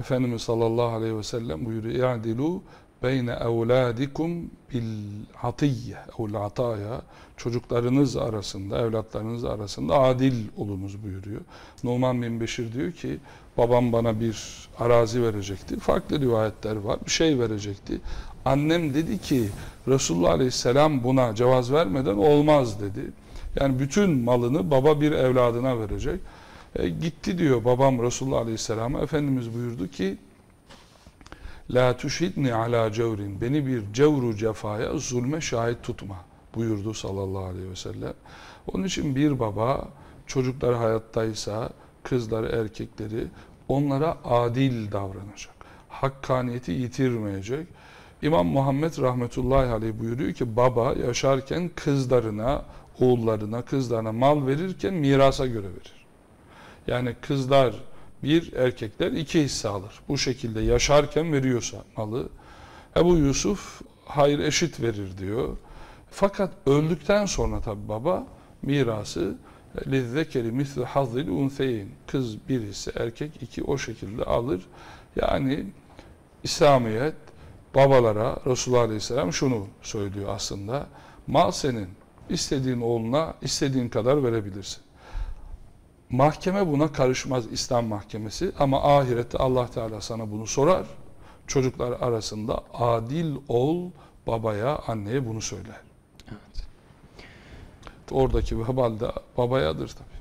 Efendimiz sallallahu aleyhi ve sellem buyuruyor. "İ'dilu beyne evladikum bil hatiyye evl ataya çocuklarınız arasında, evlatlarınız arasında adil olunuz buyuruyor. Numan bin Beşir diyor ki babam bana bir arazi verecekti. Farklı rivayetler var. Bir şey verecekti. Annem dedi ki Resulullah Aleyhisselam buna cevaz vermeden olmaz dedi. Yani bütün malını baba bir evladına verecek. E, gitti diyor babam Resulullah Aleyhisselam'a. Efendimiz buyurdu ki La tuşhidni ala cevrin. Beni bir cevru cefaya, zulme şahit tutma buyurdu sallallahu aleyhi ve sellem. Onun için bir baba çocukları hayattaysa kızları erkekleri onlara adil davranacak. Hakkaniyeti yitirmeyecek. İmam Muhammed rahmetullahi aleyh buyuruyor ki baba yaşarken kızlarına, oğullarına, kızlarına mal verirken mirasa göre verir. Yani kızlar bir, erkekler iki hisse alır. Bu şekilde yaşarken veriyorsa malı. Ebu Yusuf hayır eşit verir diyor. Fakat öldükten sonra tabi baba mirası lizzekeri misli hazzil unseyin. Kız bir hisse, erkek iki o şekilde alır. Yani İslamiyet babalara Resulullah Aleyhisselam şunu söylüyor aslında. Mal senin. istediğin oğluna istediğin kadar verebilirsin. Mahkeme buna karışmaz İslam mahkemesi ama ahirette Allah Teala sana bunu sorar. Çocuklar arasında adil ol babaya, anneye bunu söyler. Evet. Oradaki vebal de babayadır tabii.